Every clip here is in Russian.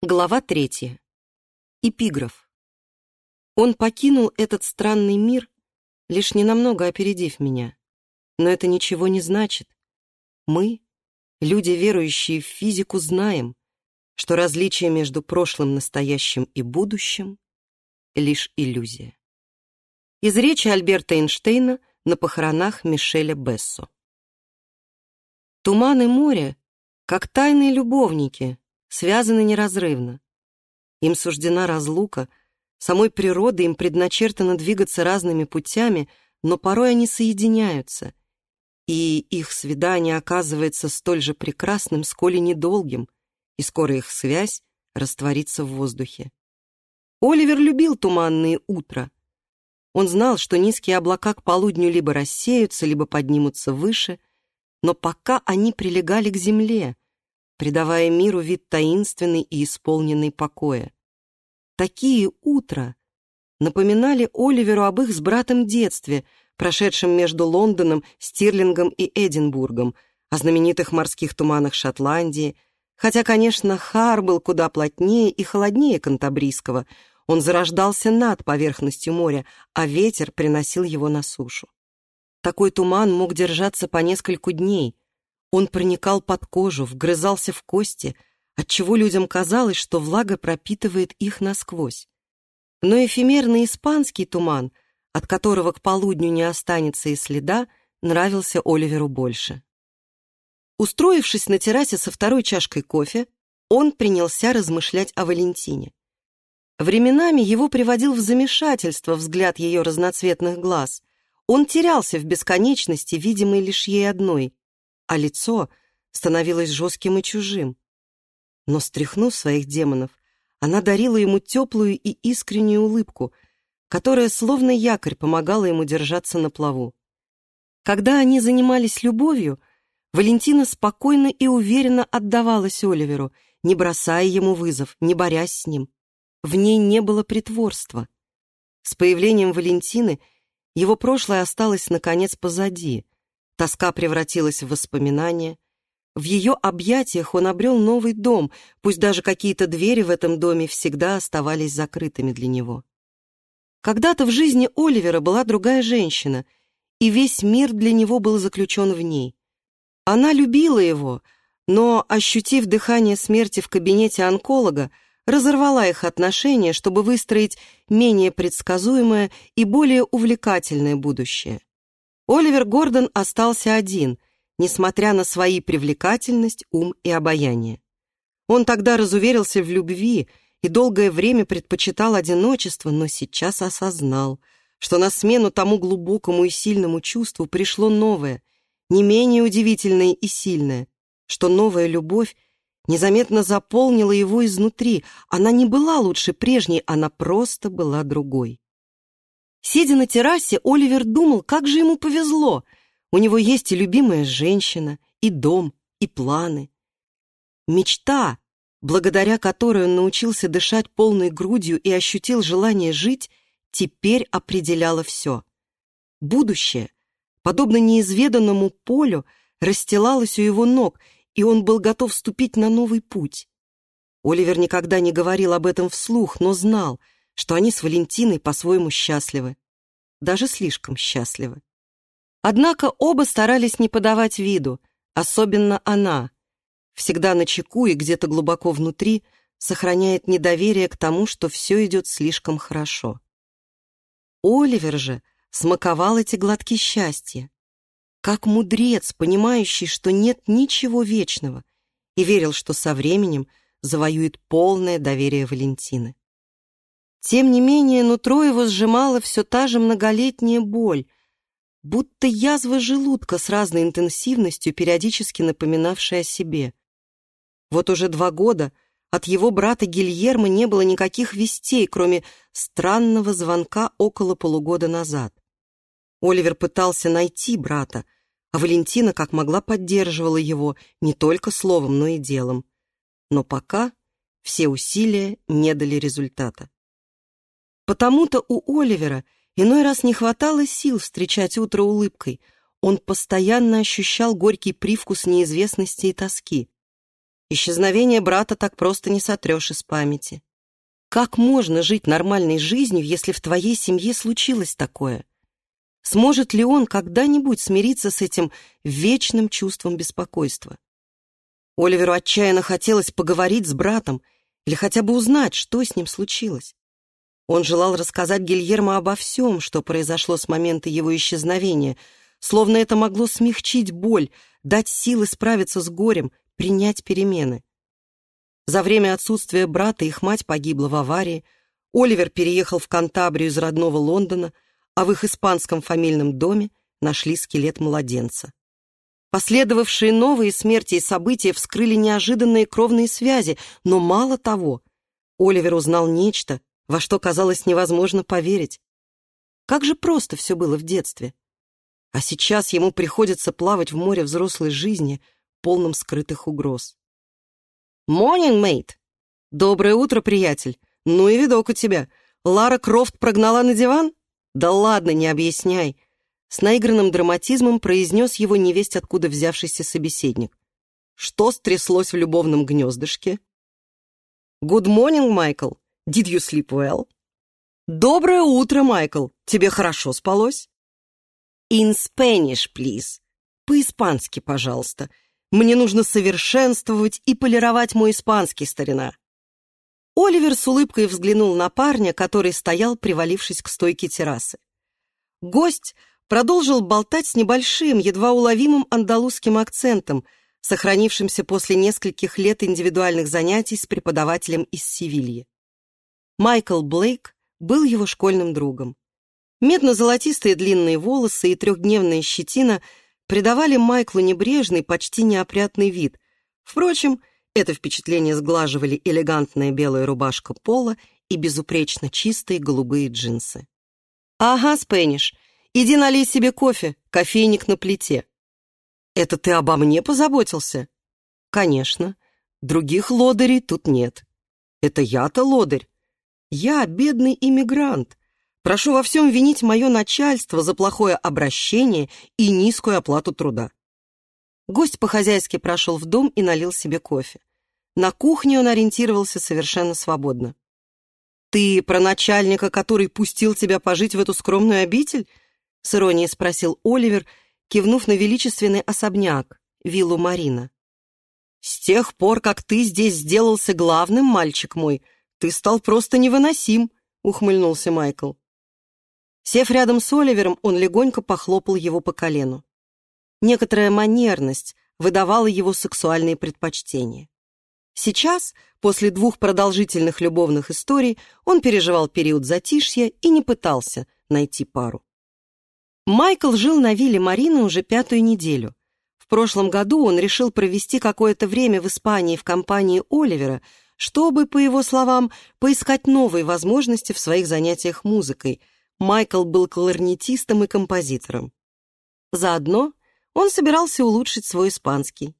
Глава третья. Эпиграф. Он покинул этот странный мир, лишь ненамного опередив меня. Но это ничего не значит. Мы, люди, верующие в физику, знаем, что различие между прошлым, настоящим и будущим — лишь иллюзия. Из речи Альберта Эйнштейна на похоронах Мишеля Бессо. Туман и море, как тайные любовники, связаны неразрывно. Им суждена разлука, самой природой им предначертано двигаться разными путями, но порой они соединяются, и их свидание оказывается столь же прекрасным, сколь и недолгим, и скоро их связь растворится в воздухе. Оливер любил туманные утра. Он знал, что низкие облака к полудню либо рассеются, либо поднимутся выше, но пока они прилегали к земле — придавая миру вид таинственный и исполненный покоя. Такие утра напоминали Оливеру об их с братом детстве, прошедшем между Лондоном, Стирлингом и Эдинбургом, о знаменитых морских туманах Шотландии, хотя, конечно, Хар был куда плотнее и холоднее Кантабрийского, он зарождался над поверхностью моря, а ветер приносил его на сушу. Такой туман мог держаться по нескольку дней, он проникал под кожу, вгрызался в кости, отчего людям казалось, что влага пропитывает их насквозь. Но эфемерный испанский туман, от которого к полудню не останется и следа, нравился Оливеру больше. Устроившись на террасе со второй чашкой кофе, он принялся размышлять о Валентине. Временами его приводил в замешательство взгляд ее разноцветных глаз. Он терялся в бесконечности, видимой лишь ей одной, а лицо становилось жестким и чужим. Но, стряхнув своих демонов, она дарила ему теплую и искреннюю улыбку, которая словно якорь помогала ему держаться на плаву. Когда они занимались любовью, Валентина спокойно и уверенно отдавалась Оливеру, не бросая ему вызов, не борясь с ним. В ней не было притворства. С появлением Валентины его прошлое осталось, наконец, позади — Тоска превратилась в воспоминания. В ее объятиях он обрел новый дом, пусть даже какие-то двери в этом доме всегда оставались закрытыми для него. Когда-то в жизни Оливера была другая женщина, и весь мир для него был заключен в ней. Она любила его, но, ощутив дыхание смерти в кабинете онколога, разорвала их отношения, чтобы выстроить менее предсказуемое и более увлекательное будущее. Оливер Гордон остался один, несмотря на свои привлекательность, ум и обаяние. Он тогда разуверился в любви и долгое время предпочитал одиночество, но сейчас осознал, что на смену тому глубокому и сильному чувству пришло новое, не менее удивительное и сильное, что новая любовь незаметно заполнила его изнутри. Она не была лучше прежней, она просто была другой. Сидя на террасе, Оливер думал, как же ему повезло. У него есть и любимая женщина, и дом, и планы. Мечта, благодаря которой он научился дышать полной грудью и ощутил желание жить, теперь определяла все. Будущее, подобно неизведанному полю, расстилалось у его ног, и он был готов вступить на новый путь. Оливер никогда не говорил об этом вслух, но знал — что они с Валентиной по-своему счастливы. Даже слишком счастливы. Однако оба старались не подавать виду, особенно она. Всегда на чеку и где-то глубоко внутри сохраняет недоверие к тому, что все идет слишком хорошо. Оливер же смаковал эти глотки счастья. Как мудрец, понимающий, что нет ничего вечного, и верил, что со временем завоюет полное доверие Валентины. Тем не менее, нутро его сжимала все та же многолетняя боль, будто язва желудка с разной интенсивностью, периодически напоминавшая о себе. Вот уже два года от его брата Гильермо не было никаких вестей, кроме странного звонка около полугода назад. Оливер пытался найти брата, а Валентина как могла поддерживала его не только словом, но и делом. Но пока все усилия не дали результата. Потому-то у Оливера иной раз не хватало сил встречать утро улыбкой. Он постоянно ощущал горький привкус неизвестности и тоски. Исчезновение брата так просто не сотрешь из памяти. Как можно жить нормальной жизнью, если в твоей семье случилось такое? Сможет ли он когда-нибудь смириться с этим вечным чувством беспокойства? Оливеру отчаянно хотелось поговорить с братом или хотя бы узнать, что с ним случилось. Он желал рассказать Гильермо обо всем, что произошло с момента его исчезновения, словно это могло смягчить боль, дать силы справиться с горем, принять перемены. За время отсутствия брата их мать погибла в аварии, Оливер переехал в Кантабрию из родного Лондона, а в их испанском фамильном доме нашли скелет младенца. Последовавшие новые смерти и события вскрыли неожиданные кровные связи, но мало того, Оливер узнал нечто, во что казалось невозможно поверить. Как же просто все было в детстве. А сейчас ему приходится плавать в море взрослой жизни, полном скрытых угроз. «Morning, мейт!» «Доброе утро, приятель! Ну и видок у тебя! Лара Крофт прогнала на диван?» «Да ладно, не объясняй!» С наигранным драматизмом произнес его невесть откуда взявшийся собеседник. «Что стряслось в любовном гнездышке?» «Good morning, Майкл! Did you sleep well?» «Доброе утро, Майкл! Тебе хорошо спалось?» «In Spanish, please!» «По-испански, пожалуйста!» Мне нужно совершенствовать и полировать мой испанский, старина. Оливер с улыбкой взглянул на парня, который стоял, привалившись к стойке террасы. Гость продолжил болтать с небольшим, едва уловимым андалузским акцентом, сохранившимся после нескольких лет индивидуальных занятий с преподавателем из Севильи. Майкл Блейк был его школьным другом. Медно-золотистые длинные волосы и трехдневная щетина – придавали Майклу небрежный, почти неопрятный вид. Впрочем, это впечатление сглаживали элегантная белая рубашка пола и безупречно чистые голубые джинсы. «Ага, Спэниш, иди налей себе кофе, кофейник на плите». «Это ты обо мне позаботился?» «Конечно. Других лодырей тут нет. Это я-то лодырь. Я бедный иммигрант, Прошу во всем винить мое начальство за плохое обращение и низкую оплату труда. Гость по-хозяйски прошел в дом и налил себе кофе. На кухне он ориентировался совершенно свободно. «Ты про начальника, который пустил тебя пожить в эту скромную обитель?» — с иронией спросил Оливер, кивнув на величественный особняк, виллу Марина. «С тех пор, как ты здесь сделался главным, мальчик мой, ты стал просто невыносим», — ухмыльнулся Майкл. Сев рядом с Оливером, он легонько похлопал его по колену. Некоторая манерность выдавала его сексуальные предпочтения. Сейчас, после двух продолжительных любовных историй, он переживал период затишья и не пытался найти пару. Майкл жил на вилле Марины уже пятую неделю. В прошлом году он решил провести какое-то время в Испании в компании Оливера, чтобы, по его словам, поискать новые возможности в своих занятиях музыкой – Майкл был кларнетистом и композитором. Заодно он собирался улучшить свой испанский.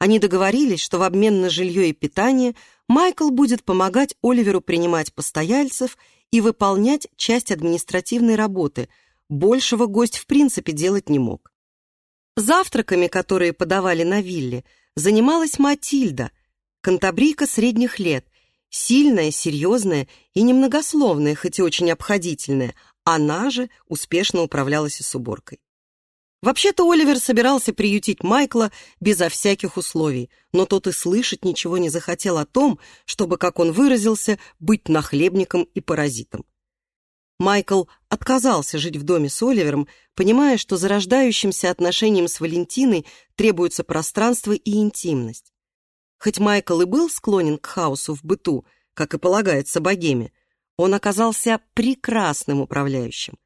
Они договорились, что в обмен на жилье и питание Майкл будет помогать Оливеру принимать постояльцев и выполнять часть административной работы. Большего гость в принципе делать не мог. Завтраками, которые подавали на вилле, занималась Матильда, кантабрийка средних лет, сильная, серьезная и немногословная, хоть и очень обходительная, она же успешно управлялась и с уборкой. Вообще-то Оливер собирался приютить Майкла безо всяких условий, но тот и слышать ничего не захотел о том, чтобы, как он выразился, быть нахлебником и паразитом. Майкл отказался жить в доме с Оливером, понимая, что зарождающимся отношениям с Валентиной требуется пространство и интимность. Хоть Майкл и был склонен к хаосу в быту, как и полагается богеме, он оказался прекрасным управляющим.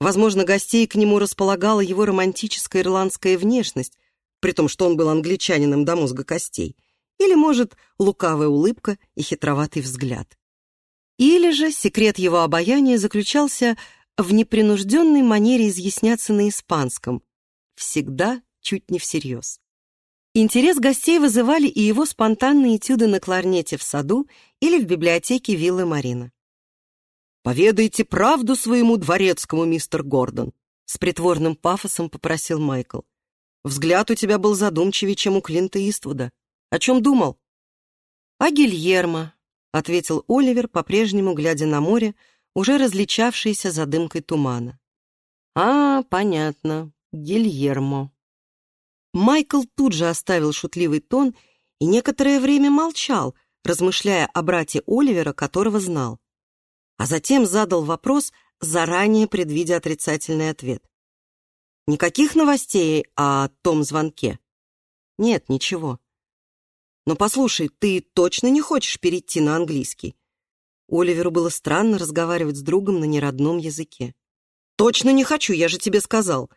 Возможно, гостей к нему располагала его романтическая ирландская внешность, при том, что он был англичанином до мозга костей, или, может, лукавая улыбка и хитроватый взгляд. Или же секрет его обаяния заключался в непринужденной манере изъясняться на испанском, всегда чуть не всерьез. Интерес гостей вызывали и его спонтанные этюды на кларнете в саду или в библиотеке виллы Марина. «Поведайте правду своему дворецкому, мистер Гордон», — с притворным пафосом попросил Майкл. «Взгляд у тебя был задумчивее, чем у Клинта Иствуда. О чем думал?» «О Гильермо», — ответил Оливер, по-прежнему глядя на море, уже различавшееся за дымкой тумана. «А, понятно, Гильермо». Майкл тут же оставил шутливый тон и некоторое время молчал, размышляя о брате Оливера, которого знал. А затем задал вопрос, заранее предвидя отрицательный ответ. «Никаких новостей о том звонке?» «Нет, ничего». «Но послушай, ты точно не хочешь перейти на английский?» Оливеру было странно разговаривать с другом на неродном языке. «Точно не хочу, я же тебе сказал!»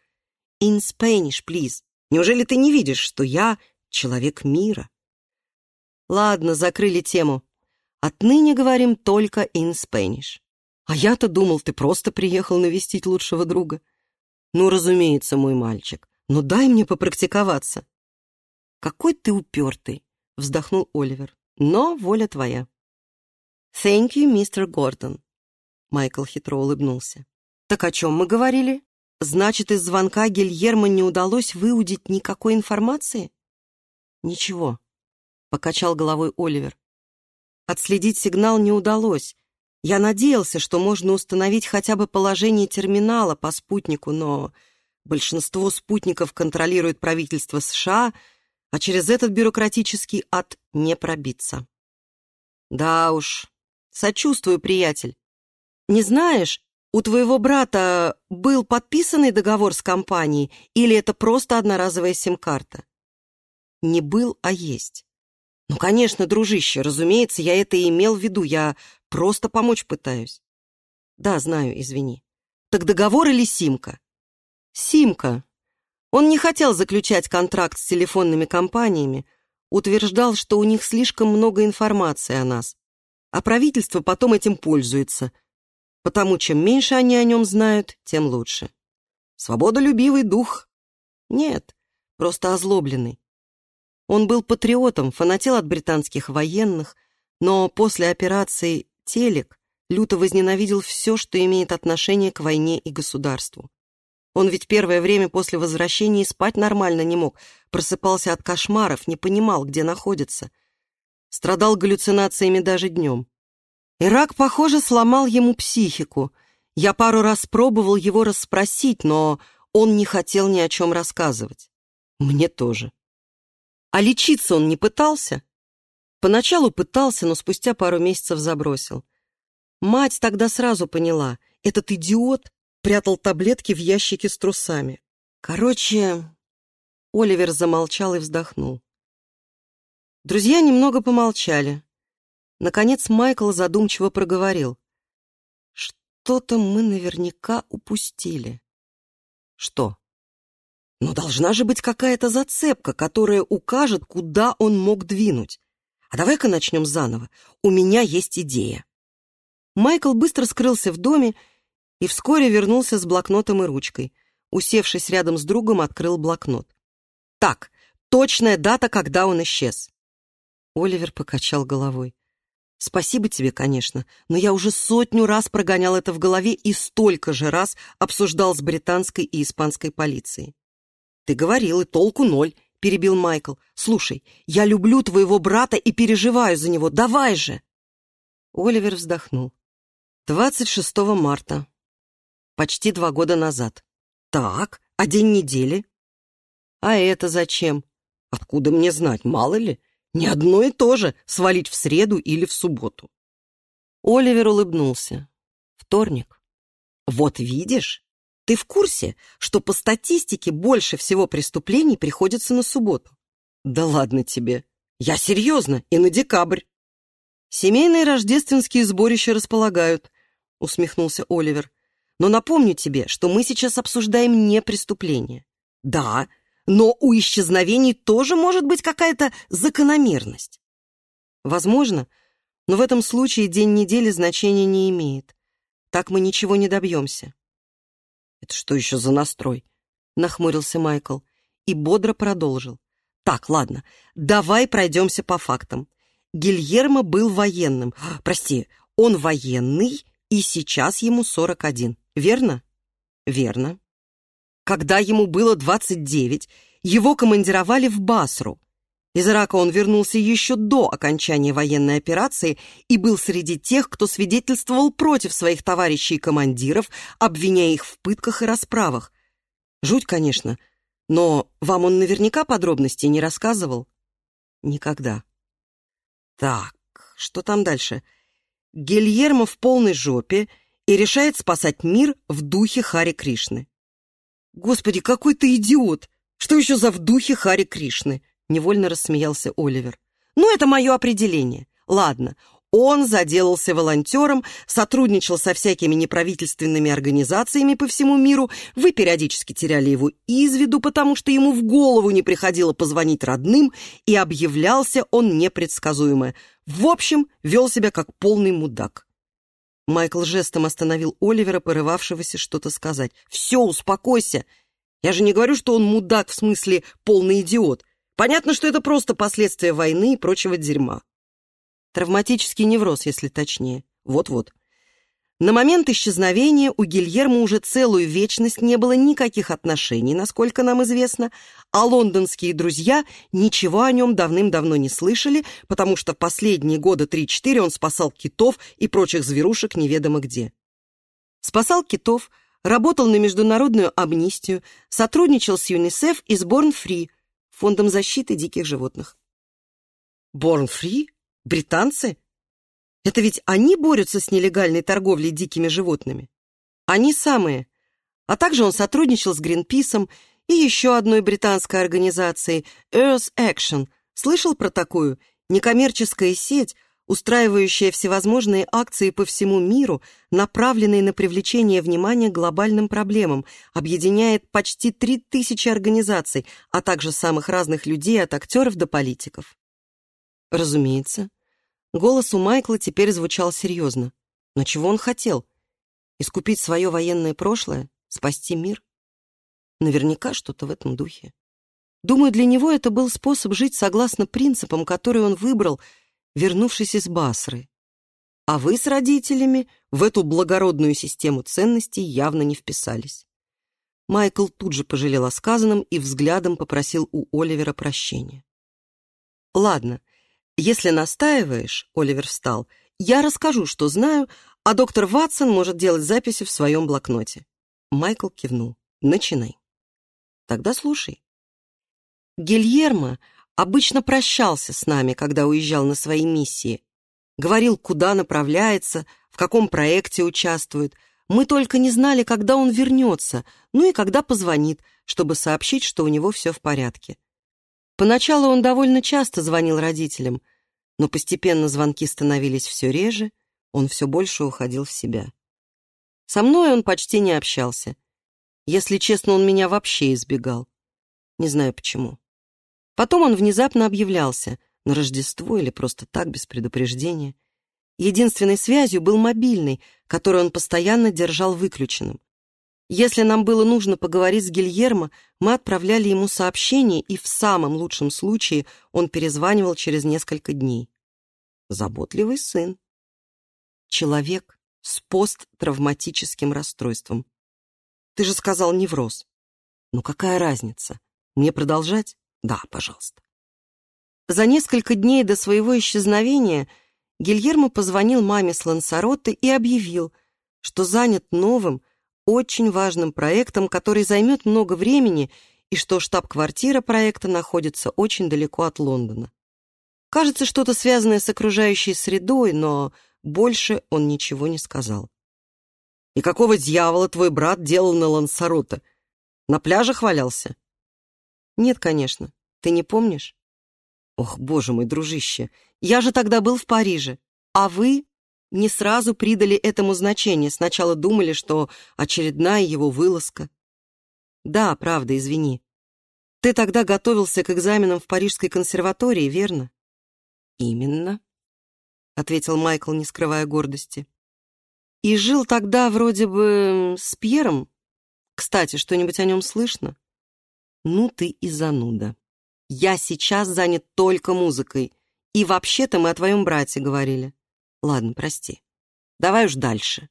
«In Spanish, please. Неужели ты не видишь, что я человек мира?» «Ладно, закрыли тему. Отныне говорим только in Spanish. А я-то думал, ты просто приехал навестить лучшего друга. Ну, разумеется, мой мальчик. Но дай мне попрактиковаться». «Какой ты упертый!» — вздохнул Оливер. «Но воля твоя». «Thank you, мистер Гордон». Майкл хитро улыбнулся. «Так о чем мы говорили? Значит, из звонка Гильермо не удалось выудить никакой информации?» «Ничего», — покачал головой Оливер. «Отследить сигнал не удалось. Я надеялся, что можно установить хотя бы положение терминала по спутнику, но большинство спутников контролирует правительство США, а через этот бюрократический ад не пробиться». «Да уж, сочувствую, приятель. Не знаешь, у твоего брата был подписанный договор с компанией или это просто одноразовая сим-карта? Не был, а есть. Ну, конечно, дружище, разумеется, я это и имел в виду, я просто помочь пытаюсь. Да, знаю, извини. Так договор или симка? Симка. Он не хотел заключать контракт с телефонными компаниями, утверждал, что у них слишком много информации о нас, а правительство потом этим пользуется – потому чем меньше они о нем знают, тем лучше. Свободолюбивый дух? Нет, просто озлобленный. Он был патриотом, фанател от британских военных, но после операции «Телек» люто возненавидел все, что имеет отношение к войне и государству. Он ведь первое время после возвращения спать нормально не мог, просыпался от кошмаров, не понимал, где находится. Страдал галлюцинациями даже днем. Ирак, похоже, сломал ему психику. Я пару раз пробовал его расспросить, но он не хотел ни о чем рассказывать. Мне тоже. А лечиться он не пытался? Поначалу пытался, но спустя пару месяцев забросил. Мать тогда сразу поняла, этот идиот прятал таблетки в ящике с трусами. Короче, Оливер замолчал и вздохнул. Друзья немного помолчали. Наконец Майкл задумчиво проговорил. «Что-то мы наверняка упустили». «Что?» «Ну, должна же быть какая-то зацепка, которая укажет, куда он мог двинуть. А давай-ка начнем заново. У меня есть идея». Майкл быстро скрылся в доме и вскоре вернулся с блокнотом и ручкой. Усевшись рядом с другом, открыл блокнот. «Так, точная дата, когда он исчез». Оливер покачал головой. Спасибо тебе, конечно, но я уже сотню раз прогонял это в голове и столько же раз обсуждал с британской и испанской полицией. Ты говорил, и толку ноль, перебил Майкл. Слушай, я люблю твоего брата и переживаю за него. Давай же! Оливер вздохнул. 26 марта. Почти два года назад. Так, а день недели? А это зачем? Откуда мне знать, мало ли? Не одно и то же свалить в среду или в субботу. Оливер улыбнулся. Вторник. Вот видишь, ты в курсе, что по статистике больше всего преступлений приходится на субботу? Да ладно тебе. Я серьезно, и на декабрь. Семейные рождественские сборища располагают, усмехнулся Оливер. Но напомню тебе, что мы сейчас обсуждаем не преступление. Да, но у исчезновений тоже может быть какая-то закономерность. Возможно, но в этом случае день недели значения не имеет. Так мы ничего не добьемся. «Это что еще за настрой?» — нахмурился Майкл и бодро продолжил. «Так, ладно, давай пройдемся по фактам. Гильермо был военным. Прости, он военный, и сейчас ему 41, верно?» «Верно. Когда ему было 29, его командировали в Басру. Из Ирака он вернулся еще до окончания военной операции и был среди тех, кто свидетельствовал против своих товарищей и командиров, обвиняя их в пытках и расправах. Жуть, конечно, но вам он наверняка подробностей не рассказывал? Никогда. Так, что там дальше? Гильермо в полной жопе и решает спасать мир в духе Хари Кришны. Господи, какой ты идиот! Что еще за в духе Хари Кришны? Невольно рассмеялся Оливер. Ну, это мое определение. Ладно, он заделался волонтером, сотрудничал со всякими неправительственными организациями по всему миру. Вы периодически теряли его из виду, потому что ему в голову не приходило позвонить родным, и объявлялся он непредсказуемо. В общем, вел себя как полный мудак. Майкл жестом остановил Оливера, порывавшегося что-то сказать. «Все, успокойся! Я же не говорю, что он мудак в смысле полный идиот. Понятно, что это просто последствия войны и прочего дерьма. Травматический невроз, если точнее. Вот-вот. На момент исчезновения у Гильермо уже целую вечность не было никаких отношений, насколько нам известно, а лондонские друзья ничего о нем давным-давно не слышали, потому что в последние года 3-4 он спасал китов и прочих зверушек неведомо где. Спасал китов, работал на международную амнистию, сотрудничал с ЮНИСЕФ и с Born Free, фондом защиты диких животных. Born Free? Британцы? Это ведь они борются с нелегальной торговлей дикими животными. Они самые. А также он сотрудничал с Гринписом и еще одной британской организацией Earth Action. Слышал про такую? Некоммерческая сеть, устраивающая всевозможные акции по всему миру, направленные на привлечение внимания к глобальным проблемам, объединяет почти 3000 организаций, а также самых разных людей, от актеров до политиков. Разумеется, Голос у Майкла теперь звучал серьезно. Но чего он хотел? Искупить свое военное прошлое? Спасти мир? Наверняка что-то в этом духе. Думаю, для него это был способ жить согласно принципам, которые он выбрал, вернувшись из Басры. А вы с родителями в эту благородную систему ценностей явно не вписались. Майкл тут же пожалел о сказанном и взглядом попросил у Оливера прощения. «Ладно, «Если настаиваешь», — Оливер встал, — «я расскажу, что знаю, а доктор Ватсон может делать записи в своем блокноте». Майкл кивнул. «Начинай». «Тогда слушай». Гильермо обычно прощался с нами, когда уезжал на свои миссии. Говорил, куда направляется, в каком проекте участвует. Мы только не знали, когда он вернется, ну и когда позвонит, чтобы сообщить, что у него все в порядке. Поначалу он довольно часто звонил родителям, но постепенно звонки становились все реже, он все больше уходил в себя. Со мной он почти не общался. Если честно, он меня вообще избегал. Не знаю почему. Потом он внезапно объявлялся, на Рождество или просто так, без предупреждения. Единственной связью был мобильный, который он постоянно держал выключенным. Если нам было нужно поговорить с Гильермо, мы отправляли ему сообщение, и в самом лучшем случае он перезванивал через несколько дней. Заботливый сын. Человек с посттравматическим расстройством. Ты же сказал невроз. Ну какая разница? Мне продолжать? Да, пожалуйста. За несколько дней до своего исчезновения Гильермо позвонил маме с Лансароты и объявил, что занят новым, очень важным проектом, который займет много времени, и что штаб-квартира проекта находится очень далеко от Лондона. Кажется, что-то связанное с окружающей средой, но больше он ничего не сказал. «И какого дьявола твой брат делал на Лансароте? На пляже хвалялся?» «Нет, конечно. Ты не помнишь?» «Ох, боже мой, дружище, я же тогда был в Париже, а вы не сразу придали этому значение, сначала думали, что очередная его вылазка. Да, правда, извини. Ты тогда готовился к экзаменам в Парижской консерватории, верно? Именно, ответил Майкл, не скрывая гордости. И жил тогда вроде бы с Пьером. Кстати, что-нибудь о нем слышно? Ну ты и зануда. Я сейчас занят только музыкой. И вообще-то мы о твоем брате говорили. Ладно, прости. Давай уж дальше.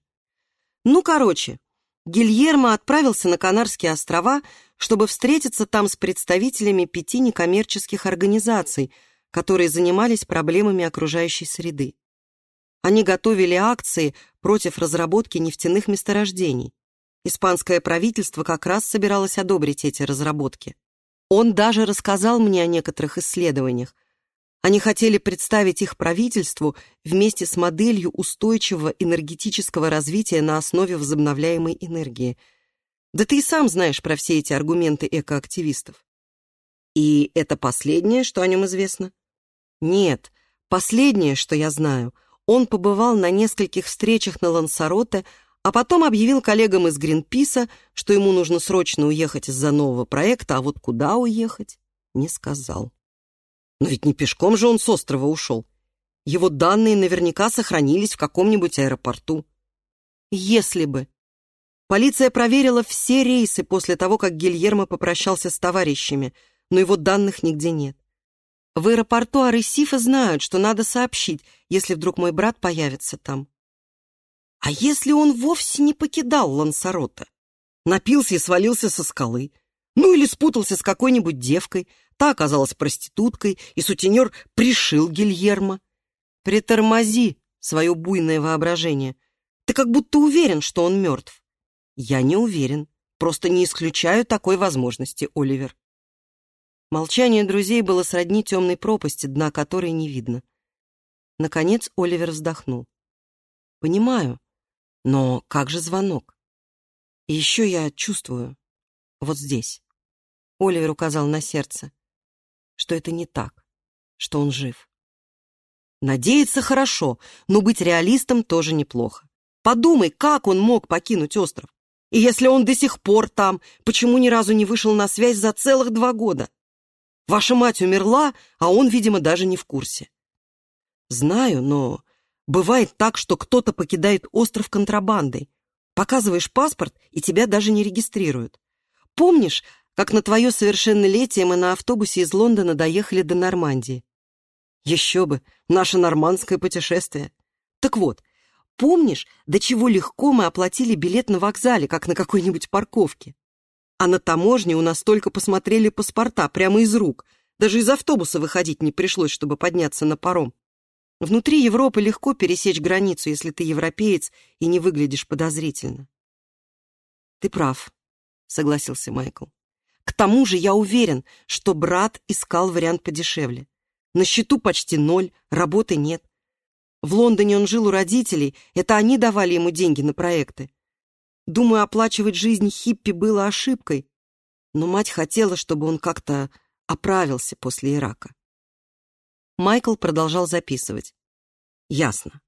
Ну, короче, Гильермо отправился на Канарские острова, чтобы встретиться там с представителями пяти некоммерческих организаций, которые занимались проблемами окружающей среды. Они готовили акции против разработки нефтяных месторождений. Испанское правительство как раз собиралось одобрить эти разработки. Он даже рассказал мне о некоторых исследованиях. Они хотели представить их правительству вместе с моделью устойчивого энергетического развития на основе возобновляемой энергии. Да ты и сам знаешь про все эти аргументы экоактивистов. И это последнее, что о нем известно? Нет, последнее, что я знаю. Он побывал на нескольких встречах на Лансароте, а потом объявил коллегам из Гринписа, что ему нужно срочно уехать из-за нового проекта, а вот куда уехать, не сказал. Но ведь не пешком же он с острова ушел. Его данные наверняка сохранились в каком-нибудь аэропорту. Если бы. Полиция проверила все рейсы после того, как Гильермо попрощался с товарищами, но его данных нигде нет. В аэропорту Аресифа знают, что надо сообщить, если вдруг мой брат появится там. А если он вовсе не покидал Лансарота? Напился и свалился со скалы. Ну или спутался с какой-нибудь девкой, та оказалась проституткой, и сутенер пришил Гильермо. Притормози свое буйное воображение. Ты как будто уверен, что он мертв. Я не уверен, просто не исключаю такой возможности, Оливер. Молчание друзей было сродни темной пропасти, дна которой не видно. Наконец Оливер вздохнул. «Понимаю, но как же звонок? И еще я чувствую, вот здесь, Оливер указал на сердце, что это не так, что он жив. Надеяться хорошо, но быть реалистом тоже неплохо. Подумай, как он мог покинуть остров? И если он до сих пор там, почему ни разу не вышел на связь за целых два года? Ваша мать умерла, а он, видимо, даже не в курсе. Знаю, но Бывает так, что кто-то покидает остров контрабандой. Показываешь паспорт, и тебя даже не регистрируют. Помнишь, как на твое совершеннолетие мы на автобусе из Лондона доехали до Нормандии? Еще бы, наше нормандское путешествие. Так вот, помнишь, до чего легко мы оплатили билет на вокзале, как на какой-нибудь парковке? А на таможне у нас только посмотрели паспорта прямо из рук. Даже из автобуса выходить не пришлось, чтобы подняться на паром. Внутри Европы легко пересечь границу, если ты европеец и не выглядишь подозрительно. Ты прав, согласился Майкл. К тому же я уверен, что брат искал вариант подешевле. На счету почти ноль, работы нет. В Лондоне он жил у родителей, это они давали ему деньги на проекты. Думаю, оплачивать жизнь хиппи было ошибкой, но мать хотела, чтобы он как-то оправился после Ирака. Майкл продолжал записывать. «Ясно.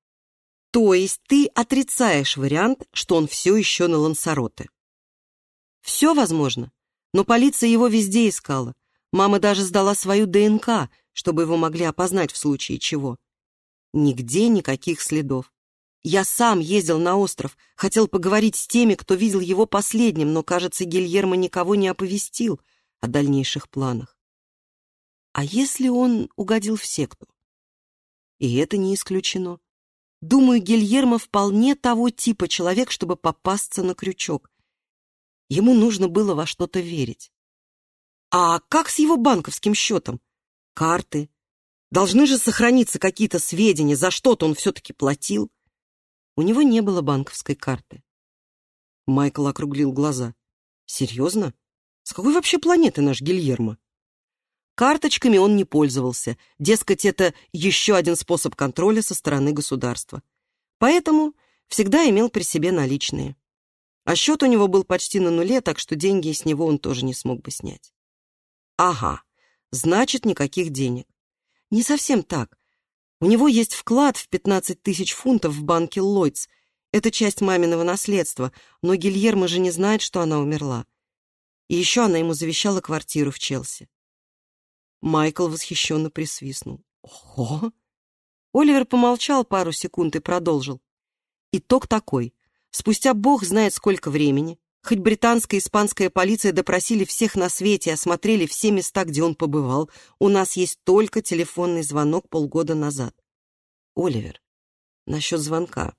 То есть ты отрицаешь вариант, что он все еще на Лансароте?» «Все возможно, но полиция его везде искала. Мама даже сдала свою ДНК, чтобы его могли опознать в случае чего. Нигде никаких следов. Я сам ездил на остров, хотел поговорить с теми, кто видел его последним, но, кажется, Гильермо никого не оповестил о дальнейших планах. А если он угодил в секту? И это не исключено. Думаю, Гильермо вполне того типа человек, чтобы попасться на крючок. Ему нужно было во что-то верить. А как с его банковским счетом? Карты? Должны же сохраниться какие-то сведения, за что-то он все-таки платил. У него не было банковской карты. Майкл округлил глаза. Серьезно? С какой вообще планеты наш Гильермо? Карточками он не пользовался, дескать, это еще один способ контроля со стороны государства. Поэтому всегда имел при себе наличные. А счет у него был почти на нуле, так что деньги с него он тоже не смог бы снять. Ага, значит, никаких денег. Не совсем так. У него есть вклад в 15 тысяч фунтов в банке Ллойдс. Это часть маминого наследства, но Гильермо же не знает, что она умерла. И еще она ему завещала квартиру в Челси. Майкл восхищенно присвистнул. «Ого!» Оливер помолчал пару секунд и продолжил. Итог такой. Спустя бог знает сколько времени, хоть британская и испанская полиция допросили всех на свете осмотрели все места, где он побывал, у нас есть только телефонный звонок полгода назад. Оливер, насчет звонка.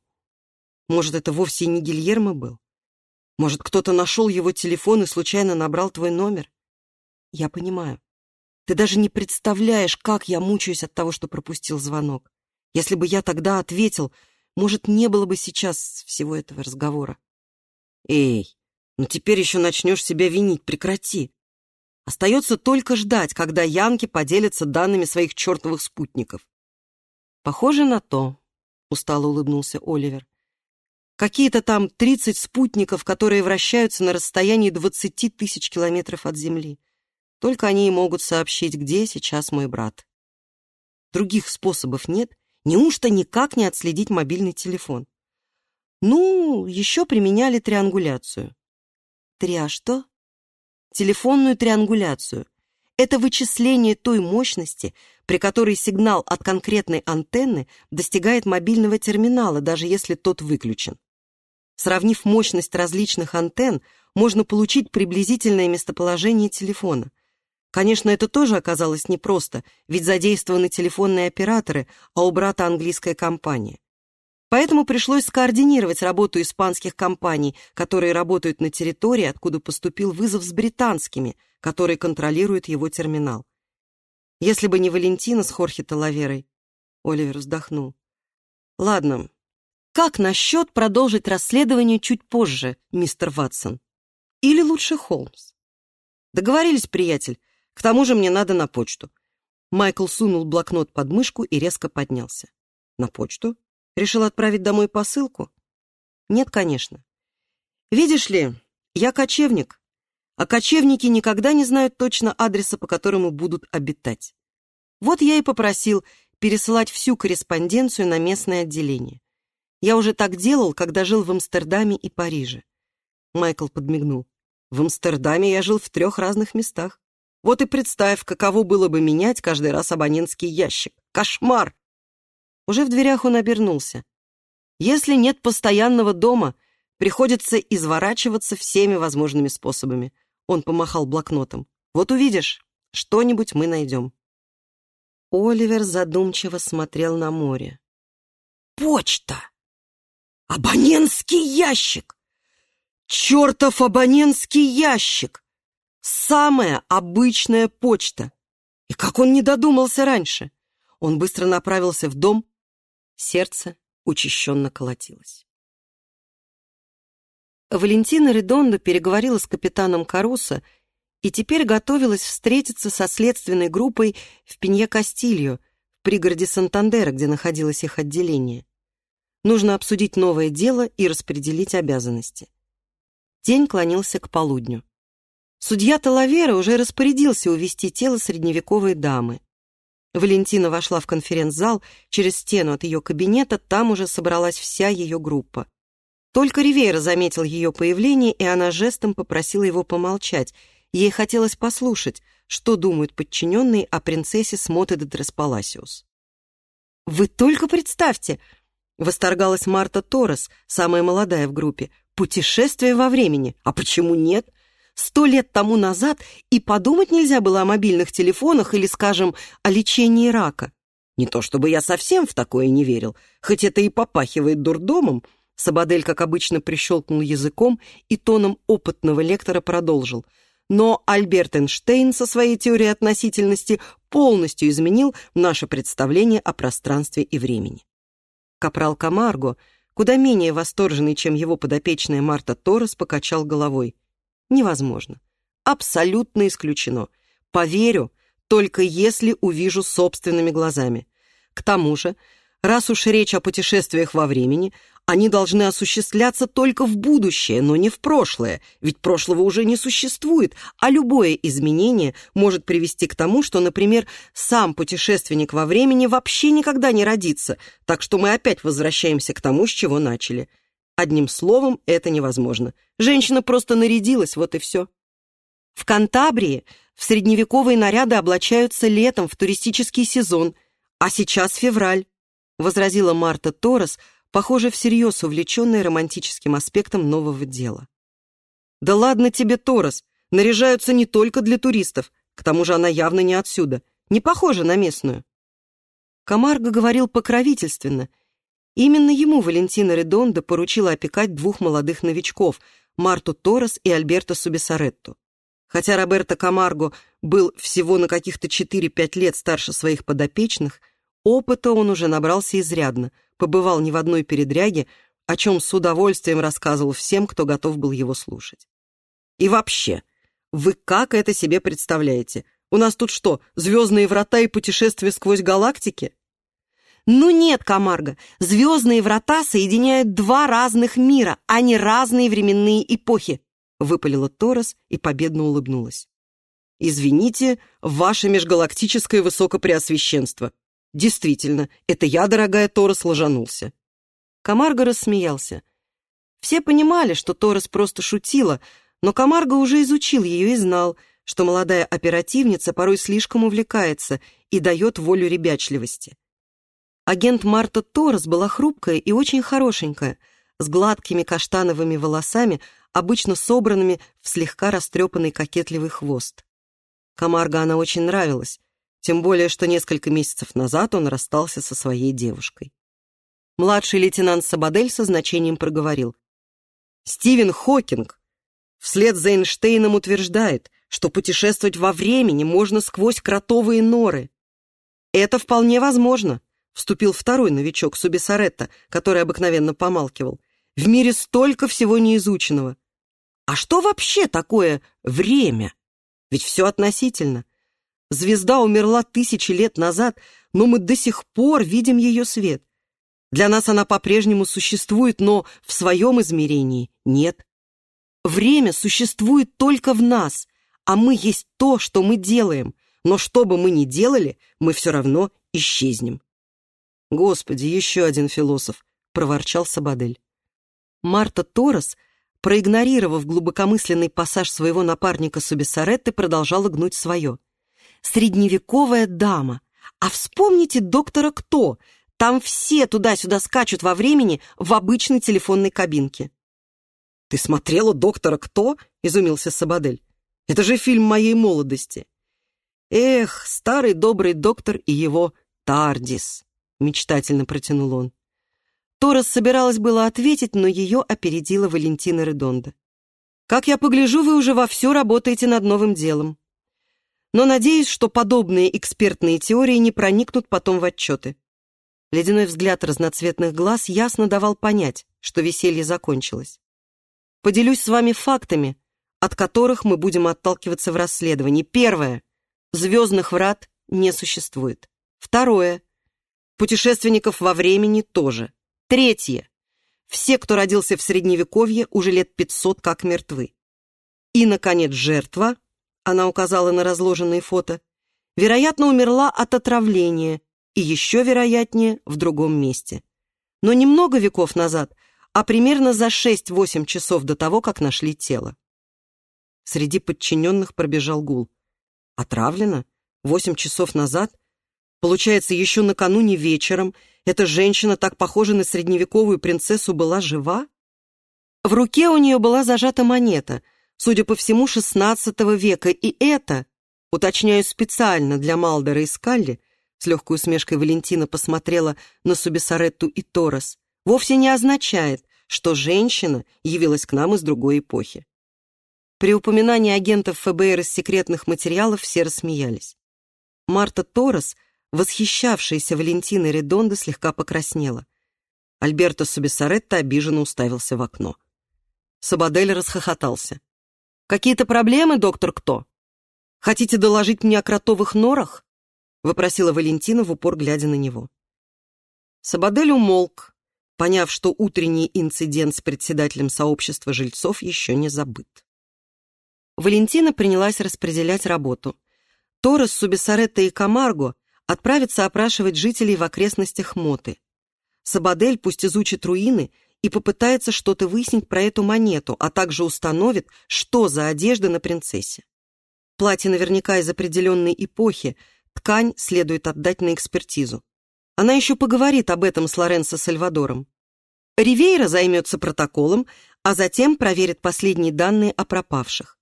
Может, это вовсе не Гильермо был? Может, кто-то нашел его телефон и случайно набрал твой номер? Я понимаю. Ты даже не представляешь, как я мучаюсь от того, что пропустил звонок. Если бы я тогда ответил, может, не было бы сейчас всего этого разговора. Эй, ну теперь еще начнешь себя винить, прекрати. Остается только ждать, когда янки поделятся данными своих чертовых спутников. Похоже на то, устало улыбнулся Оливер. Какие-то там 30 спутников, которые вращаются на расстоянии 20 тысяч километров от Земли. Только они и могут сообщить, где сейчас мой брат. Других способов нет. Неужто никак не отследить мобильный телефон? Ну, еще применяли триангуляцию. Триа что? Телефонную триангуляцию. Это вычисление той мощности, при которой сигнал от конкретной антенны достигает мобильного терминала, даже если тот выключен. Сравнив мощность различных антенн, можно получить приблизительное местоположение телефона. Конечно, это тоже оказалось непросто, ведь задействованы телефонные операторы, а у брата английская компания. Поэтому пришлось скоординировать работу испанских компаний, которые работают на территории, откуда поступил вызов с британскими, которые контролируют его терминал. Если бы не Валентина с Хорхе Талаверой, Оливер вздохнул. Ладно, как насчет продолжить расследование чуть позже, мистер Ватсон? Или лучше Холмс? Договорились, приятель. К тому же мне надо на почту. Майкл сунул блокнот под мышку и резко поднялся. На почту? Решил отправить домой посылку? Нет, конечно. Видишь ли, я кочевник, а кочевники никогда не знают точно адреса, по которому будут обитать. Вот я и попросил пересылать всю корреспонденцию на местное отделение. Я уже так делал, когда жил в Амстердаме и Париже. Майкл подмигнул. В Амстердаме я жил в трех разных местах. Вот и представь, каково было бы менять каждый раз абонентский ящик. Кошмар! Уже в дверях он обернулся. Если нет постоянного дома, приходится изворачиваться всеми возможными способами. Он помахал блокнотом. Вот увидишь, что-нибудь мы найдем. Оливер задумчиво смотрел на море. «Почта!» Абонентский ящик! Чертов абонентский ящик! Самая обычная почта! И как он не додумался раньше? Он быстро направился в дом. Сердце учащенно колотилось. Валентина Редондо переговорила с капитаном Каруса и теперь готовилась встретиться со следственной группой в Пенье-Кастильо, в пригороде Сантандера, где находилось их отделение. Нужно обсудить новое дело и распределить обязанности. День клонился к полудню. Судья Талавера уже распорядился увести тело средневековой дамы. Валентина вошла в конференц-зал, через стену от ее кабинета там уже собралась вся ее группа. Только Ривейра заметил ее появление, и она жестом попросила его помолчать. Ей хотелось послушать, что думают подчиненные о принцессе Смоте де Треспаласиус. «Вы только представьте!» Восторгалась Марта Торрес, самая молодая в группе. Путешествие во времени. А почему нет? Сто лет тому назад и подумать нельзя было о мобильных телефонах или, скажем, о лечении рака. Не то чтобы я совсем в такое не верил, хоть это и попахивает дурдомом. Сабадель, как обычно, прищелкнул языком и тоном опытного лектора продолжил. Но Альберт Эйнштейн со своей теорией относительности полностью изменил наше представление о пространстве и времени. Капрал Камарго, куда менее восторженный, чем его подопечная Марта Торрес, покачал головой. Невозможно. Абсолютно исключено. Поверю, только если увижу собственными глазами. К тому же, раз уж речь о путешествиях во времени, они должны осуществляться только в будущее, но не в прошлое, ведь прошлого уже не существует, а любое изменение может привести к тому, что, например, сам путешественник во времени вообще никогда не родится, так что мы опять возвращаемся к тому, с чего начали. Одним словом, это невозможно. Женщина просто нарядилась, вот и все. В Кантабрии в средневековые наряды облачаются летом в туристический сезон, а сейчас февраль, возразила Марта Торрес, похоже, всерьез увлеченная романтическим аспектом нового дела. «Да ладно тебе, Торос, наряжаются не только для туристов, к тому же она явно не отсюда, не похожа на местную». Камарго говорил покровительственно. Именно ему Валентина Редонда поручила опекать двух молодых новичков, Марту Торрес и Альберто Субисаретто. Хотя Роберто Камарго был всего на каких-то 4-5 лет старше своих подопечных, опыта он уже набрался изрядно, побывал не в одной передряге, о чем с удовольствием рассказывал всем, кто готов был его слушать. И вообще, вы как это себе представляете? У нас тут что, звездные врата и путешествия сквозь галактики? Ну нет, Камарго, звездные врата соединяют два разных мира, а не разные временные эпохи, выпалила Торос и победно улыбнулась. «Извините, ваше межгалактическое высокопреосвященство. Действительно, это я, дорогая Торос, ложанулся». Камарго рассмеялся. Все понимали, что Торос просто шутила, но Камарго уже изучил ее и знал, что молодая оперативница порой слишком увлекается и дает волю ребячливости. Агент Марта Торос была хрупкая и очень хорошенькая, с гладкими каштановыми волосами, обычно собранными в слегка растрепанный кокетливый хвост. Камарго она очень нравилась, тем более, что несколько месяцев назад он расстался со своей девушкой. Младший лейтенант Сабадель со значением проговорил. «Стивен Хокинг вслед за Эйнштейном утверждает, что путешествовать во времени можно сквозь кротовые норы. Это вполне возможно», — вступил второй новичок Субисаретта, который обыкновенно помалкивал. «В мире столько всего неизученного. А что вообще такое время? Ведь все относительно. Звезда умерла тысячи лет назад, но мы до сих пор видим ее свет. Для нас она по-прежнему существует, но в своем измерении нет. Время существует только в нас, а мы есть то, что мы делаем, но что бы мы ни делали, мы все равно исчезнем. «Господи, еще один философ!» — проворчал Сабадель. Марта Торрес, проигнорировав глубокомысленный пассаж своего напарника Субисаретты, продолжала гнуть свое. «Средневековая дама! А вспомните доктора Кто! Там все туда-сюда скачут во времени в обычной телефонной кабинке». «Ты смотрела «Доктора Кто»?» — изумился Сабадель. Это же фильм моей молодости. Эх, старый добрый доктор и его Тардис, мечтательно протянул он. Торос собиралась было ответить, но ее опередила Валентина Редонда. «Как я погляжу, вы уже вовсю работаете над новым делом. Но надеюсь, что подобные экспертные теории не проникнут потом в отчеты». Ледяной взгляд разноцветных глаз ясно давал понять, что веселье закончилось. «Поделюсь с вами фактами, от которых мы будем отталкиваться в расследовании. Первое. Звездных врат не существует. Второе. Путешественников во времени тоже. Третье. Все, кто родился в Средневековье, уже лет 500 как мертвы. И, наконец, жертва, она указала на разложенные фото, вероятно, умерла от отравления и еще вероятнее в другом месте. Но не много веков назад, а примерно за 6-8 часов до того, как нашли тело. Среди подчиненных пробежал гул. Отравлена? Восемь часов назад? Получается, еще накануне вечером эта женщина, так похожа на средневековую принцессу, была жива? В руке у нее была зажата монета, судя по всему, XVI века, и это, уточняю специально для Малдера и Скалли, с легкой усмешкой Валентина посмотрела на Субисаретту и Торос, вовсе не означает, что женщина явилась к нам из другой эпохи. При упоминании агентов ФБР из секретных материалов все рассмеялись. Марта Торрес, восхищавшаяся Валентиной Редондо, слегка покраснела. Альберто Субисаретто обиженно уставился в окно. Сабадель расхохотался. «Какие-то проблемы, доктор Кто? Хотите доложить мне о кротовых норах?» — выпросила Валентина в упор, глядя на него. Сабадель умолк, поняв, что утренний инцидент с председателем сообщества жильцов еще не забыт. Валентина принялась распределять работу. Торрес, Субисаретта и Камарго отправятся опрашивать жителей в окрестностях Моты. Сабадель пусть изучит руины и попытается что-то выяснить про эту монету, а также установит, что за одежда на принцессе. Платье наверняка из определенной эпохи, ткань следует отдать на экспертизу. Она еще поговорит об этом с Лоренцо Сальвадором. Ривейра займется протоколом, а затем проверит последние данные о пропавших.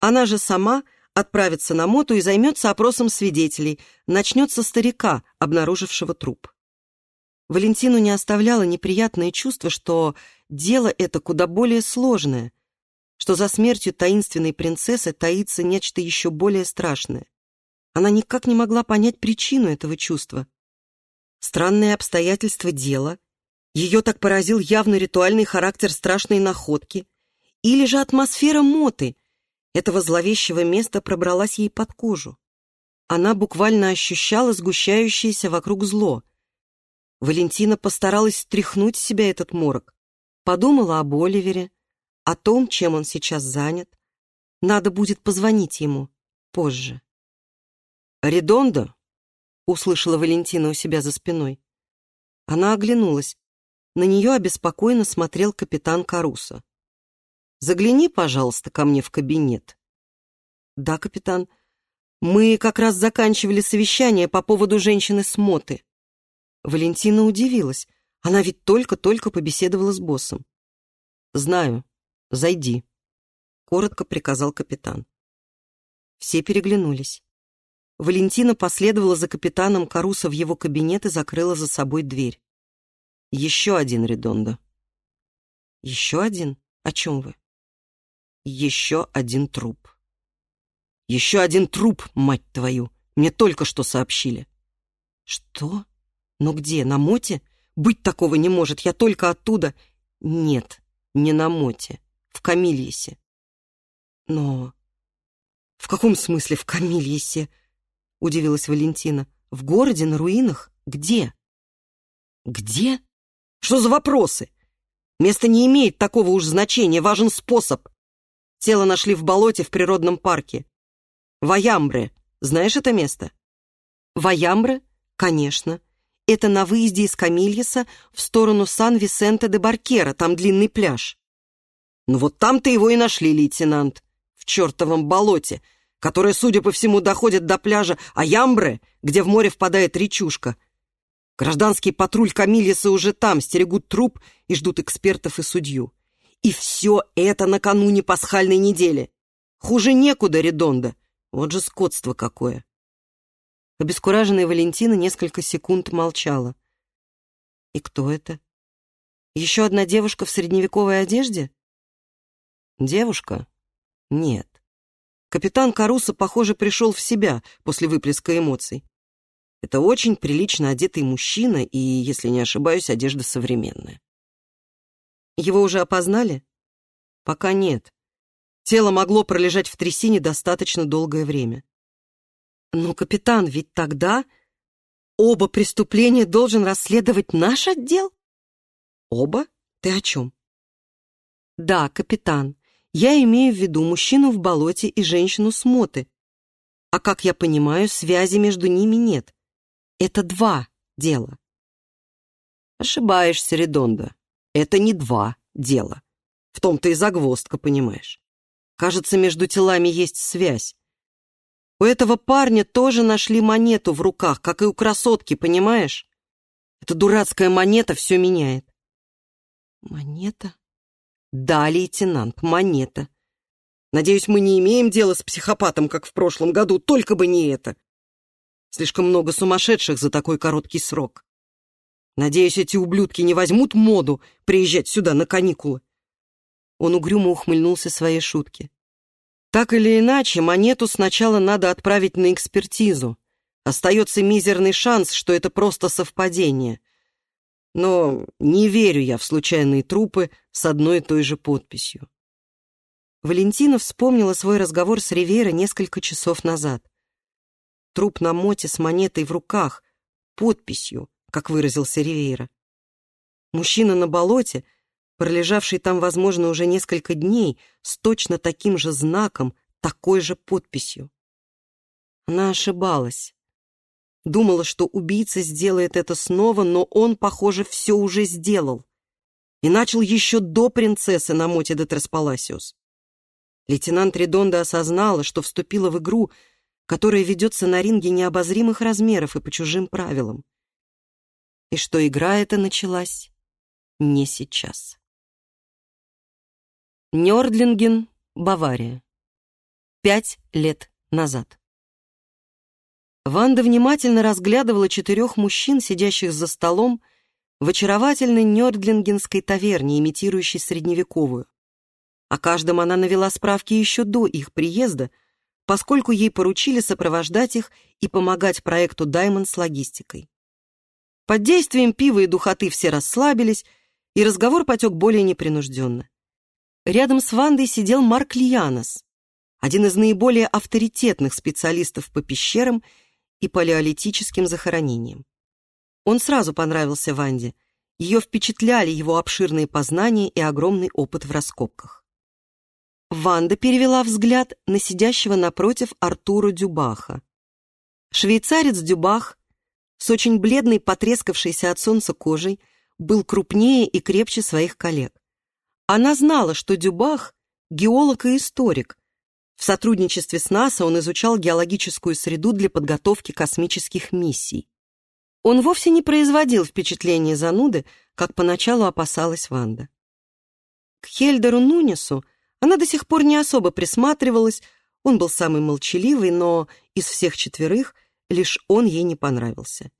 Она же сама отправится на моту и займется опросом свидетелей, начнет со старика, обнаружившего труп. Валентину не оставляло неприятное чувство, что дело это куда более сложное. что за смертью таинственной принцессы таится нечто еще более страшное. Она никак не могла понять причину этого чувства. Странные обстоятельства дела, ее так поразил явно ритуальный характер страшной находки, или же атмосфера моты, этого зловещего места пробралась ей под кожу. Она буквально ощущала сгущающееся вокруг зло. Валентина постаралась стряхнуть с себя этот морок, подумала об Оливере, о том, чем он сейчас занят. Надо будет позвонить ему позже. «Редондо?» — услышала Валентина у себя за спиной. Она оглянулась. На нее обеспокоенно смотрел капитан Каруса. «Загляни, пожалуйста, ко мне в кабинет». «Да, капитан. Мы как раз заканчивали совещание по поводу женщины с моты». Валентина удивилась. Она ведь только-только побеседовала с боссом. «Знаю. Зайди», — коротко приказал капитан. Все переглянулись. Валентина последовала за капитаном Каруса в его кабинет и закрыла за собой дверь. «Еще один Редондо». «Еще один? О чем вы?» «Еще один труп». «Еще один труп, мать твою! Мне только что сообщили». «Что? Но где? На моте? Быть такого не может, я только оттуда...» «Нет, не на моте в Камильесе. Но... В каком смысле в Камильесе? Удивилась Валентина. В городе, на руинах? Где? Где? Что за вопросы? Место не имеет такого уж значения, важен способ. Тело нашли в болоте в природном парке. Ваямбре. Знаешь это место? Ваямбре? Конечно. Это на выезде из Камильеса в сторону Сан-Висенте-де-Баркера, там длинный пляж. Ну вот там-то его и нашли, лейтенант. В чертовом болоте, которое, судя по всему, доходит до пляжа Аямбре, где в море впадает речушка. Гражданский патруль Камильеса уже там, стерегут труп и ждут экспертов и судью. И все это накануне пасхальной недели. Хуже некуда, Редонда. Вот же скотство какое. Обескураженная Валентина несколько секунд молчала. И кто это? Еще одна девушка в средневековой одежде? Девушка? Нет. Капитан Каруса, похоже, пришел в себя после выплеска эмоций. Это очень прилично одетый мужчина и, если не ошибаюсь, одежда современная. Его уже опознали? Пока нет. Тело могло пролежать в трясине достаточно долгое время. Но, капитан, ведь тогда оба преступления должен расследовать наш отдел? Оба? Ты о чем? Да, капитан. Я имею в виду мужчину в болоте и женщину с моты. А как я понимаю, связи между ними нет. Это два дела. Ошибаешься, Редонда. Это не два дела. В том-то и загвоздка, понимаешь. Кажется, между телами есть связь. У этого парня тоже нашли монету в руках, как и у красотки, понимаешь? Эта дурацкая монета все меняет. Монета? Да, лейтенант, монета. Надеюсь, мы не имеем дела с психопатом, как в прошлом году, только бы не это. Слишком много сумасшедших за такой короткий срок. Надеюсь, эти ублюдки не возьмут моду приезжать сюда на каникулы. Он угрюмо ухмыльнулся своей шутке. Так или иначе, монету сначала надо отправить на экспертизу. Остается мизерный шанс, что это просто совпадение — но не верю я в случайные трупы с одной и той же подписью. Валентина вспомнила свой разговор с Ривейро несколько часов назад. Труп на моте с монетой в руках, подписью, как выразился Ривейро. Мужчина на болоте, пролежавший там, возможно, уже несколько дней, с точно таким же знаком, такой же подписью. Она ошибалась. Думала, что убийца сделает это снова, но он, похоже, все уже сделал. И начал еще до принцессы на моте де Треспаласиус. Лейтенант Редонда осознала, что вступила в игру, которая ведется на ринге необозримых размеров и по чужим правилам. И что игра эта началась не сейчас. Нёрдлинген, Бавария. Пять лет назад. Ванда внимательно разглядывала четырех мужчин, сидящих за столом в очаровательной нёрдлингенской таверне, имитирующей средневековую. О каждом она навела справки еще до их приезда, поскольку ей поручили сопровождать их и помогать проекту «Даймонд» с логистикой. Под действием пива и духоты все расслабились, и разговор потек более непринужденно. Рядом с Вандой сидел Марк Лианос, один из наиболее авторитетных специалистов по пещерам и палеолитическим захоронениям. Он сразу понравился Ванде. Ее впечатляли его обширные познания и огромный опыт в раскопках. Ванда перевела взгляд на сидящего напротив Артура Дюбаха. Швейцарец Дюбах с очень бледной, потрескавшейся от солнца кожей, был крупнее и крепче своих коллег. Она знала, что Дюбах — геолог и историк. В сотрудничестве с НАСА он изучал геологическую среду для подготовки космических миссий. Он вовсе не производил впечатления зануды, как поначалу опасалась Ванда. К Хельдеру Нунису она до сих пор не особо присматривалась, он был самый молчаливый, но из всех четверых лишь он ей не понравился.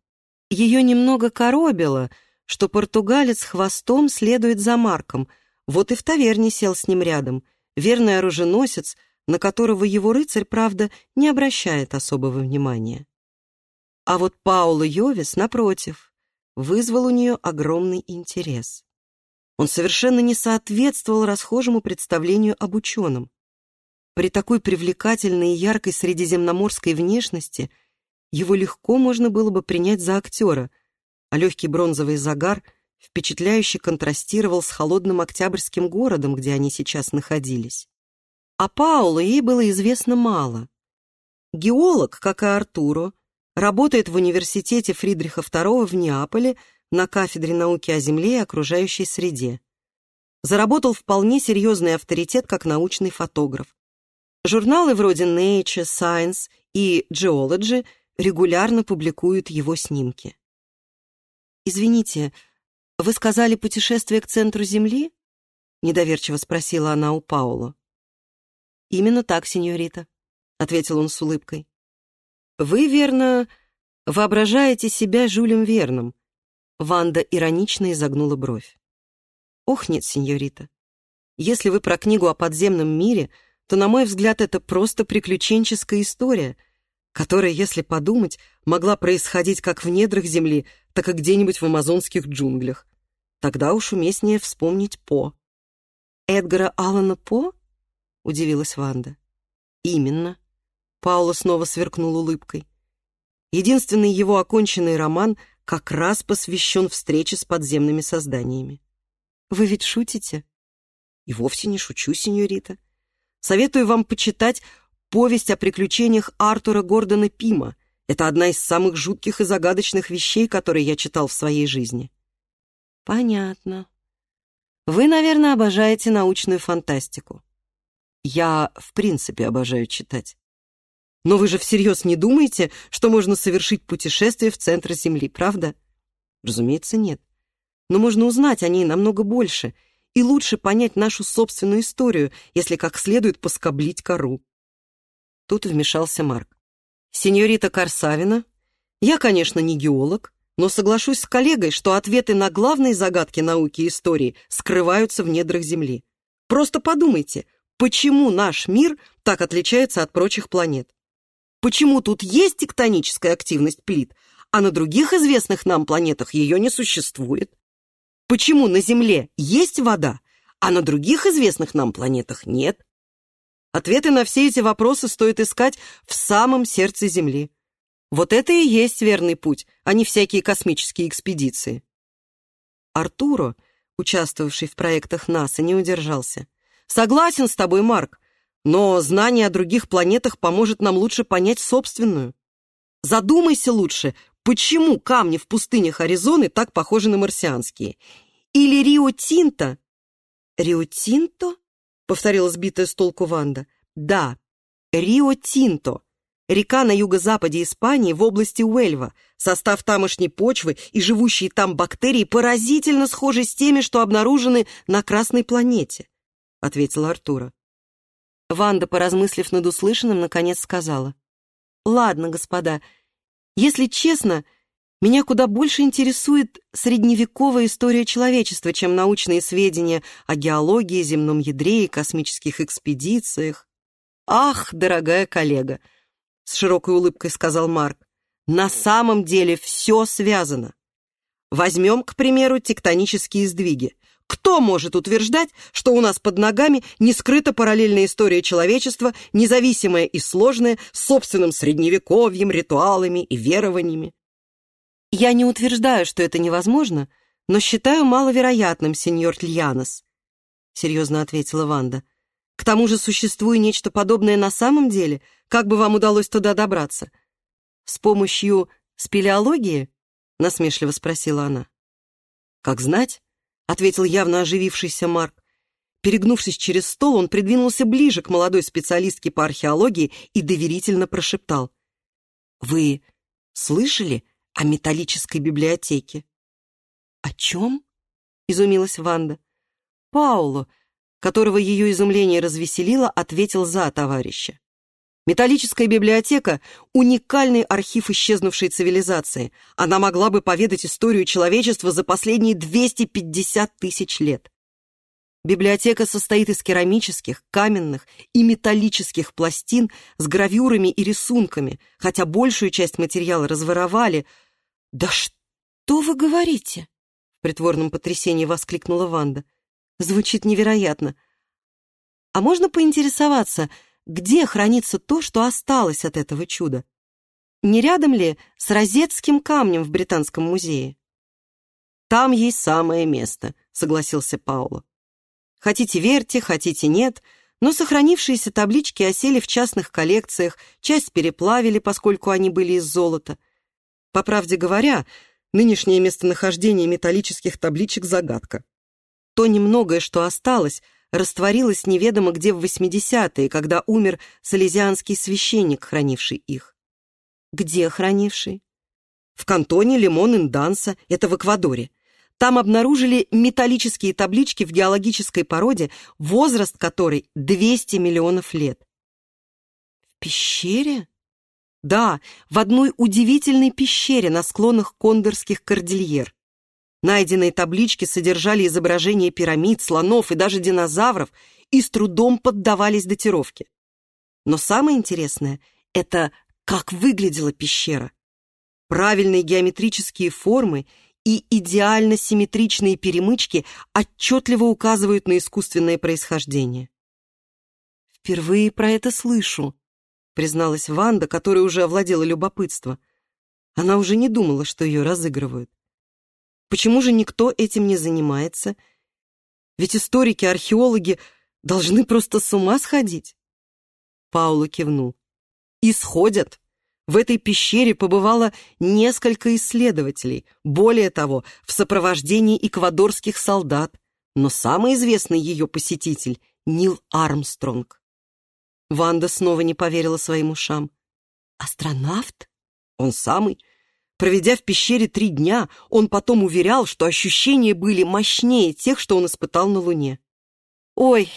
Ее немного коробило, что португалец хвостом следует за Марком, вот и в таверне сел с ним рядом, верный оруженосец, на которого его рыцарь, правда, не обращает особого внимания. А вот Паула Йовис, напротив, вызвал у нее огромный интерес. Он совершенно не соответствовал расхожему представлению об ученом. При такой привлекательной и яркой средиземноморской внешности его легко можно было бы принять за актера, а легкий бронзовый загар впечатляюще контрастировал с холодным октябрьским городом, где они сейчас находились. А Пауло ей было известно мало. Геолог, как и Артуро, работает в университете Фридриха II в Неаполе на кафедре науки о Земле и окружающей среде. Заработал вполне серьезный авторитет как научный фотограф. Журналы вроде Nature, Science и Geology регулярно публикуют его снимки. «Извините, вы сказали путешествие к центру Земли?» — недоверчиво спросила она у Паула. «Именно так, сеньорита», — ответил он с улыбкой. «Вы, верно, воображаете себя Жюлем Верном?» Ванда иронично изогнула бровь. «Ох, нет, сеньорита. Если вы про книгу о подземном мире, то, на мой взгляд, это просто приключенческая история, которая, если подумать, могла происходить как в недрах Земли, так и где-нибудь в амазонских джунглях. Тогда уж уместнее вспомнить По». «Эдгара Аллана По?» — удивилась Ванда. «Именно». Паула снова сверкнул улыбкой. Единственный его оконченный роман как раз посвящен встрече с подземными созданиями. Вы ведь шутите? И вовсе не шучу, сеньорита. Советую вам почитать повесть о приключениях Артура Гордона Пима. Это одна из самых жутких и загадочных вещей, которые я читал в своей жизни. Понятно. Вы, наверное, обожаете научную фантастику. Я, в принципе, обожаю читать. Но вы же всерьез не думаете, что можно совершить путешествие в центр Земли, правда? Разумеется, нет. Но можно узнать о ней намного больше и лучше понять нашу собственную историю, если как следует поскоблить кору. Тут вмешался Марк. Сеньорита Корсавина, я, конечно, не геолог, но соглашусь с коллегой, что ответы на главные загадки науки и истории скрываются в недрах Земли. Просто подумайте, почему наш мир так отличается от прочих планет? Почему тут есть тектоническая активность плит, а на других известных нам планетах ее не существует? Почему на Земле есть вода, а на других известных нам планетах нет? Ответы на все эти вопросы стоит искать в самом сердце Земли. Вот это и есть верный путь, а не всякие космические экспедиции. Артуро, участвовавший в проектах НАСА, не удержался. «Согласен с тобой, Марк. Но знание о других планетах поможет нам лучше понять собственную. Задумайся лучше, почему камни в пустынях Аризоны так похожи на марсианские? Или Рио-Тинто? Рио-Тинто? Повторила сбитая с толку Ванда. Да, Рио-Тинто. Река на юго-западе Испании в области Уэльва. Состав тамошней почвы и живущие там бактерии поразительно схожи с теми, что обнаружены на Красной планете, ответила Артура. Ванда, поразмыслив над услышанным, наконец сказала. «Ладно, господа, если честно, Меня куда больше интересует средневековая история человечества, чем научные сведения о геологии, земном ядре и космических экспедициях. «Ах, дорогая коллега!» — с широкой улыбкой сказал Марк. «На самом деле все связано. Возьмем, к примеру, тектонические сдвиги. Кто может утверждать, что у нас под ногами не скрыта параллельная история человечества, независимая и сложная, с собственным средневековьем, ритуалами и верованиями? Я не утверждаю, что это невозможно, но считаю маловероятным, сеньор Тильянос, серьезно ответила Ванда. К тому же существует нечто подобное на самом деле. Как бы вам удалось туда добраться? С помощью спелеологии? Насмешливо спросила она. Как знать? — ответил явно оживившийся Марк. Перегнувшись через стол, он придвинулся ближе к молодой специалистке по археологии и доверительно прошептал. «Вы слышали о металлической библиотеке?» «О чем?» — изумилась Ванда. «Пауло, которого ее изумление развеселило, ответил за товарища. Металлическая библиотека — уникальный архив исчезнувшей цивилизации. Она могла бы поведать историю человечества за последние 250 тысяч лет. Библиотека состоит из керамических, каменных и металлических пластин с гравюрами и рисунками, хотя большую часть материала разворовали. «Да что вы говорите?» — в притворном потрясении воскликнула Ванда. «Звучит невероятно. А можно поинтересоваться, где хранится то, что осталось от этого чуда? Не рядом ли с розетским камнем в Британском музее? «Там есть самое место», — согласился Пауло. «Хотите верьте, хотите нет», но сохранившиеся таблички осели в частных коллекциях, часть переплавили, поскольку они были из золота. По правде говоря, нынешнее местонахождение металлических табличек — загадка. То немногое, что осталось — растворилась неведомо где в 80-е, когда умер салезианский священник, хранивший их. Где хранивший? В кантоне Лимон-Инданса, это в Эквадоре. Там обнаружили металлические таблички в геологической породе, возраст которой 200 миллионов лет. В пещере? Да, в одной удивительной пещере на склонах Кондорских кордильер. Найденные таблички содержали изображения пирамид, слонов и даже динозавров и с трудом поддавались датировке. Но самое интересное — это как выглядела пещера. Правильные геометрические формы и идеально симметричные перемычки отчетливо указывают на искусственное происхождение. «Впервые про это слышу», — призналась Ванда, которая уже овладела любопытство. Она уже не думала, что ее разыгрывают. Почему же никто этим не занимается? Ведь историки, археологи должны просто с ума сходить. Пауло кивнул. Исходят. В этой пещере побывало несколько исследователей, более того, в сопровождении эквадорских солдат, но самый известный ее посетитель — Нил Армстронг. Ванда снова не поверила своим ушам. «Астронавт? Он самый?» Проведя в пещере три дня, он потом уверял, что ощущения были мощнее тех, что он испытал на Луне. «Ой,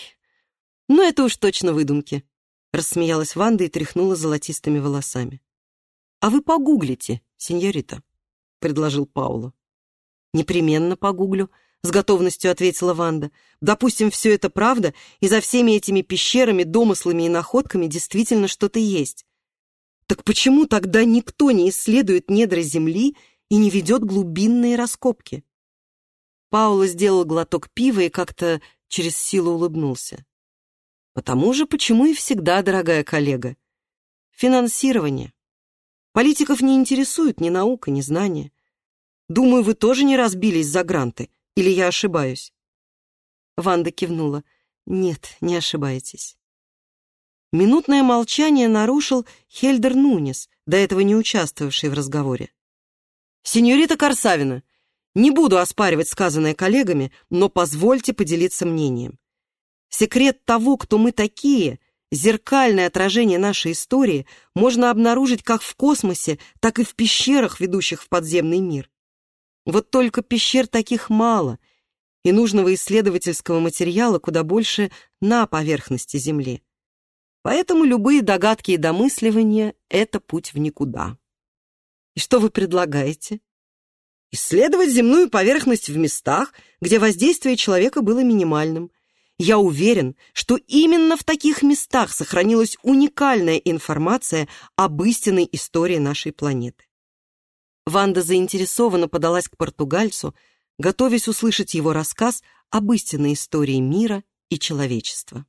ну это уж точно выдумки», — рассмеялась Ванда и тряхнула золотистыми волосами. «А вы погуглите, сеньорита», — предложил Пауло. «Непременно погуглю», — с готовностью ответила Ванда. «Допустим, все это правда, и за всеми этими пещерами, домыслами и находками действительно что-то есть. Так почему тогда никто не исследует недра Земли и не ведет глубинные раскопки? Пауло сделал глоток пива и как-то через силу улыбнулся. Потому же, почему и всегда, дорогая коллега. Финансирование. Политиков не интересует ни наука, ни знания. Думаю, вы тоже не разбились за гранты, или я ошибаюсь?» Ванда кивнула. «Нет, не ошибаетесь». Минутное молчание нарушил Хельдер Нунес, до этого не участвовавший в разговоре. «Сеньорита Корсавина, не буду оспаривать сказанное коллегами, но позвольте поделиться мнением. Секрет того, кто мы такие, зеркальное отражение нашей истории, можно обнаружить как в космосе, так и в пещерах, ведущих в подземный мир. Вот только пещер таких мало, и нужного исследовательского материала куда больше на поверхности Земли. Поэтому любые догадки и домысливания — это путь в никуда. И что вы предлагаете? исследовать земную поверхность в местах, где воздействие человека было минимальным. Я уверен, что именно в таких местах сохранилась уникальная информация об истинной истории нашей планеты. Ванда заинтересованно подалась к португальцу, готовясь услышать его рассказ об истинной истории мира и человечества.